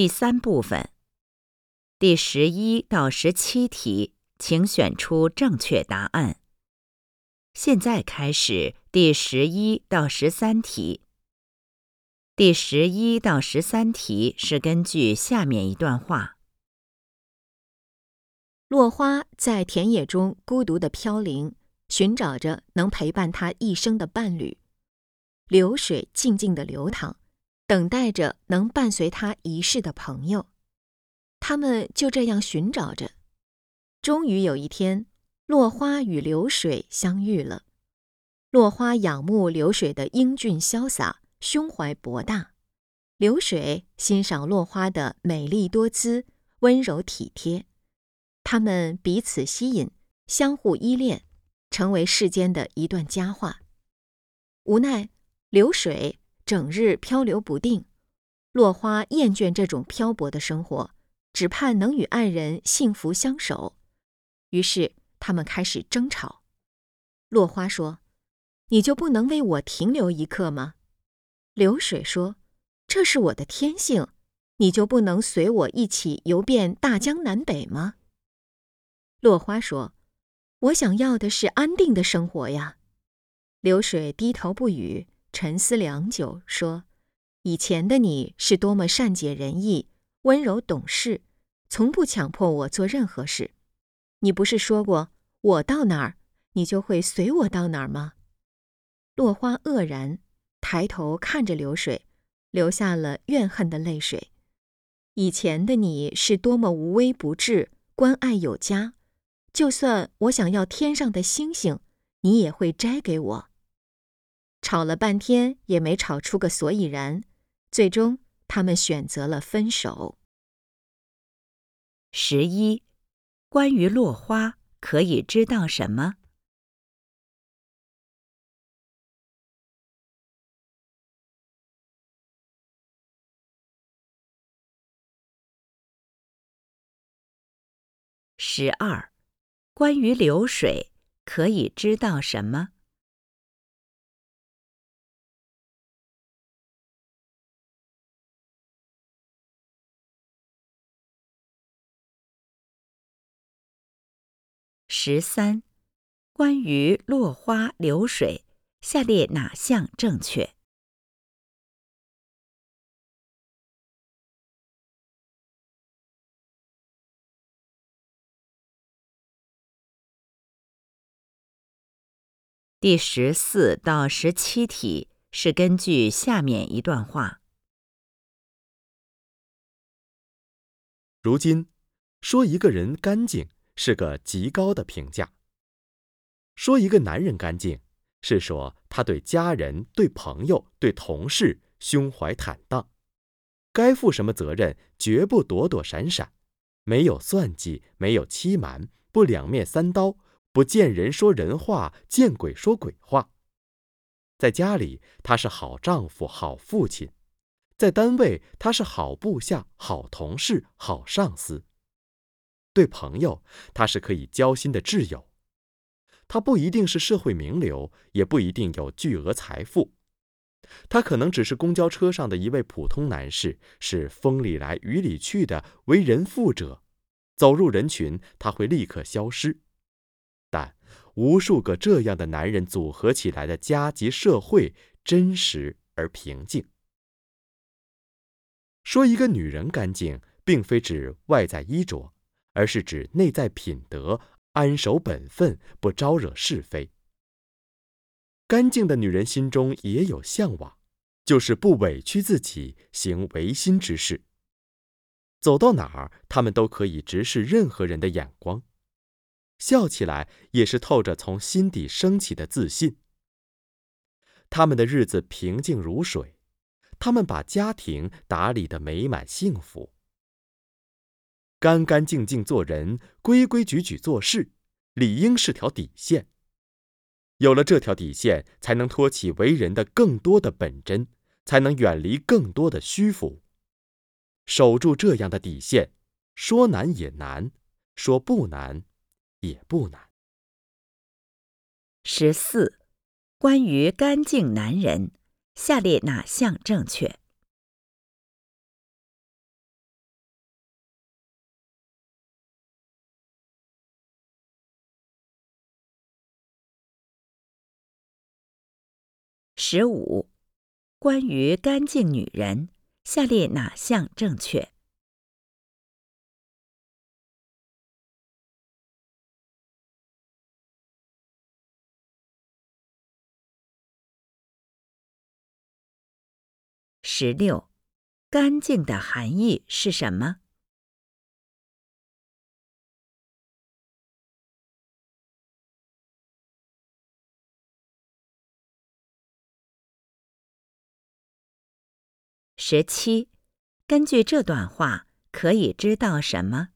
第三部分，第十一到十七题，请选出正确答案。现在开始第十一到十三题。第十一到十三题是根据下面一段话：落花在田野中孤独的飘零，寻找着能陪伴它一生的伴侣；流水静静的流淌。等待着能伴随他一世的朋友，他们就这样寻找着。终于有一天，落花与流水相遇了。落花仰慕流水的英俊潇洒，胸怀博大；流水欣赏落花的美丽多姿，温柔体贴。他们彼此吸引，相互依恋，成为世间的一段佳话。无奈，流水。整日漂流不定，落花厌倦这种漂泊的生活，只盼能与爱人幸福相守。于是他们开始争吵。落花说：“你就不能为我停留一刻吗？”流水说：“这是我的天性，你就不能随我一起游遍大江南北吗？”落花说：“我想要的是安定的生活呀。”流水低头不语。沉思良久，说：“以前的你是多么善解人意、温柔懂事，从不强迫我做任何事。你不是说过，我到哪儿，你就会随我到哪儿吗？”落花愕然，抬头看着流水，流下了怨恨的泪水。以前的你是多么无微不至、关爱有加，就算我想要天上的星星，你也会摘给我。吵了半天也没吵出个所以然，最终他们选择了分手。十一，关于落花可以知道什么？十二，关于流水可以知道什么？十三，关于落花流水，下列哪项正确？第十四到十七题是根据下面一段话。如今，说一个人干净。是个极高的评价。说一个男人干净，是说他对家人、对朋友、对同事胸怀坦荡，该负什么责任绝不躲躲闪闪，没有算计，没有欺瞒，不两面三刀，不见人说人话，见鬼说鬼话。在家里，他是好丈夫、好父亲；在单位，他是好部下、好同事、好上司。对朋友，他是可以交心的挚友。他不一定是社会名流，也不一定有巨额财富。他可能只是公交车上的一位普通男士，是风里来雨里去的为人父者。走入人群，他会立刻消失。但无数个这样的男人组合起来的家及社会，真实而平静。说一个女人干净，并非指外在衣着。而是指内在品德，安守本分，不招惹是非。干净的女人心中也有向往，就是不委屈自己，行违心之事。走到哪儿，她们都可以直视任何人的眼光，笑起来也是透着从心底升起的自信。他们的日子平静如水，他们把家庭打理得美满幸福。干干净净做人，规规矩矩做事，理应是条底线。有了这条底线，才能托起为人的更多的本真，才能远离更多的虚浮。守住这样的底线，说难也难，说不难也不难。十四，关于干净男人，下列哪项正确？十五，关于干净女人，下列哪项正确？十六，干净的含义是什么？十七，根据这段话，可以知道什么？